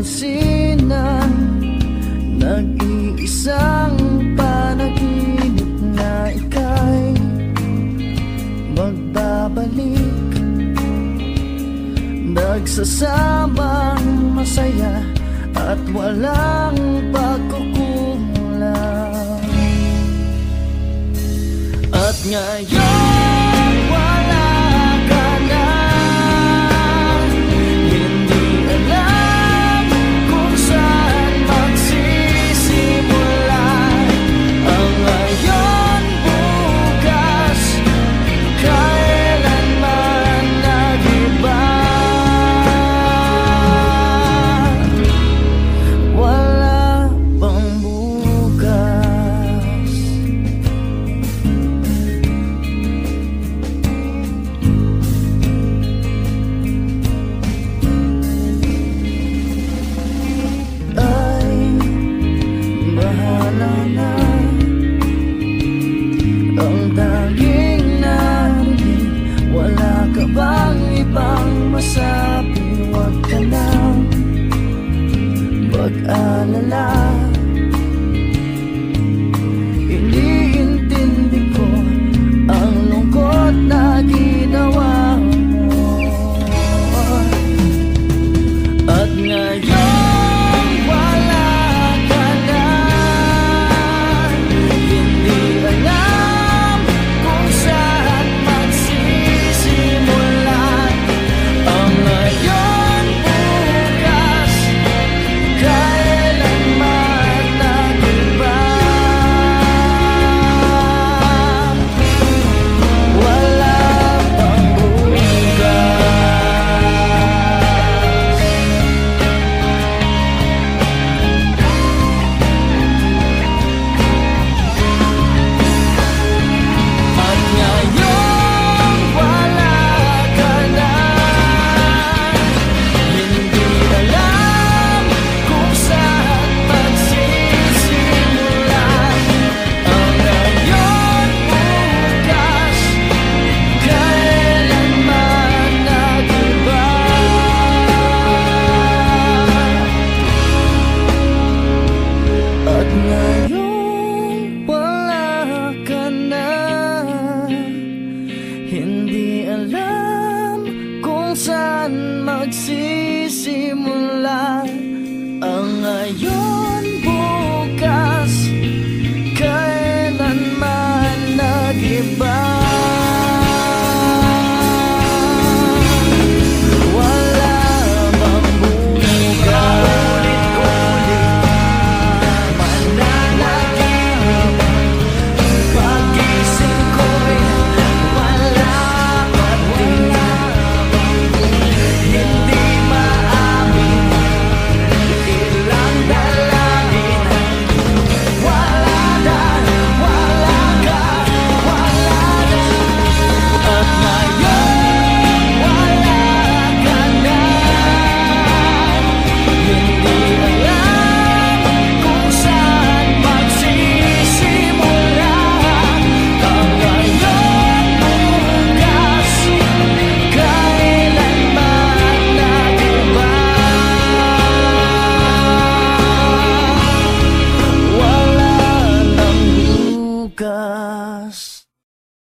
pansin na Nag-iisang panaginip na ika'y Magbabalik. Nagsasamang masaya At walang pagkukulang. At ngayon mag-alala saan magsisimula. Ang ngayon